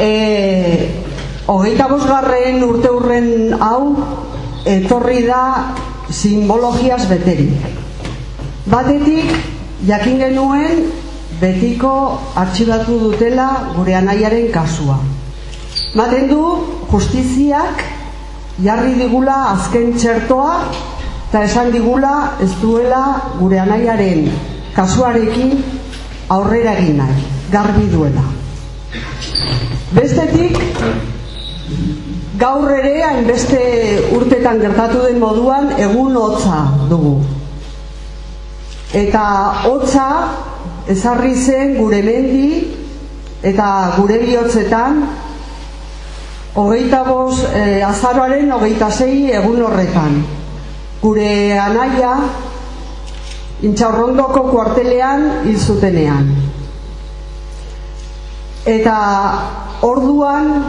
E, hogeita bosgarren urte hurren hau, etorri da simbologiaz beteri. Batetik, jakin genuen, betiko artxibatu dutela gure anaiaren kasua. Maten du, justiziak jarri digula azken txertoa eta esan digula ez duela gure anaiaren kasuarekin aurrera egin nahi, garbi duela. Bestetik, gaur ere hainbeste urtetan gertatu den moduan egun hotza dugu. Eta hotza ezarri zen gure mendi eta gure bihotzetan hogeita boz e, azaroaren hogeita zei egun horretan gure anaia intxaurrondoko kuartelean hil zutenean eta orduan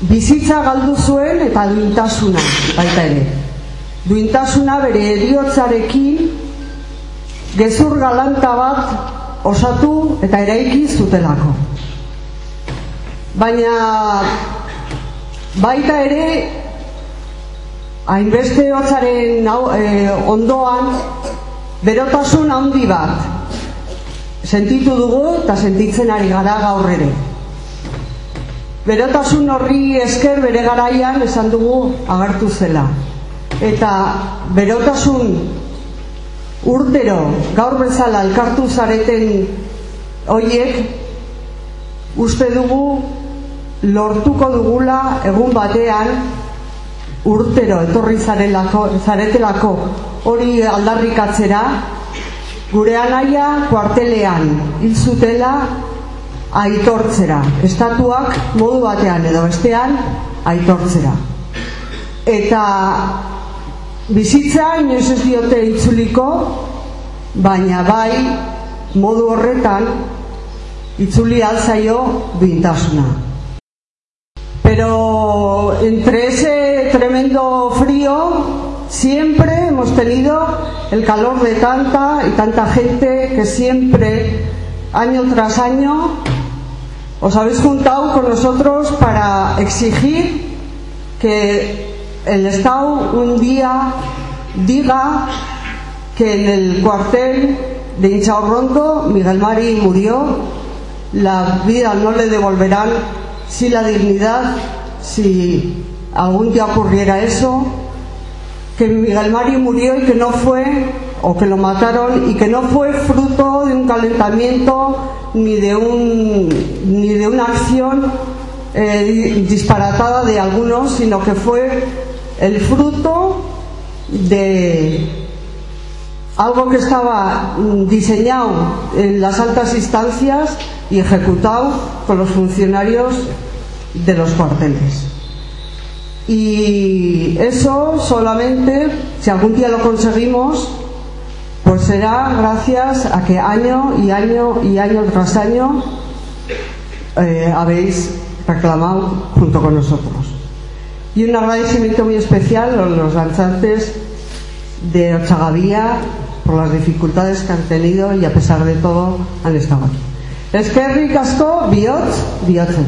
bizitza galdu zuen eta duintasuna baita ere. Duintasuna bere eriotzarekin gezur galanta bat osatu eta eraiki zutelako. Baina baita ere hainbeste hotzaren e, ondoan berotasun handi bat sentitu dugu eta sentitzen ari gara gaur ere. Berotasun horri esker bere garaian esan dugu agertu zela. Eta berotasun urtero gaur bezala elkartu zareten hoiek uste dugu lortuko dugula egun batean urtero etorri zarelako, zaretelako. Hori aldarrikatzera gure anaia kuartelean hil zutela aitortzera. Estatuak modu batean edo bestean aitortzera. Eta bizitza inoiz ez diote itzuliko baina bai modu horretan itzuli alzaio bintasuna pero entre ese tremendo frío siempre hemos tenido el calor de tanta y tanta gente que siempre año tras año os habéis juntado con nosotros para exigir que el Estado un día diga que en el cuartel de Inchaurrondo Miguel Mari murió, la vida no le devolverán, si la dignidad, si algún día ocurriera eso, que Miguel Mari murió y que no fue, o que lo mataron, y que no fue fruto de un calentamiento ni de, un, ni de una acción eh, disparatada de algunos, sino que fue el fruto de algo que estaba diseñado en las altas instancias y ejecutado con los funcionarios de los cuarteles. Y eso solamente, si algún día lo conseguimos, pues será gracias a que año y año y año tras año eh, habéis reclamado junto con nosotros. Y un agradecimiento muy especial a los danzantes de Ochagavía por las dificultades que han tenido y a pesar de todo han estado aquí. Es que ricasco, biot, biotzen.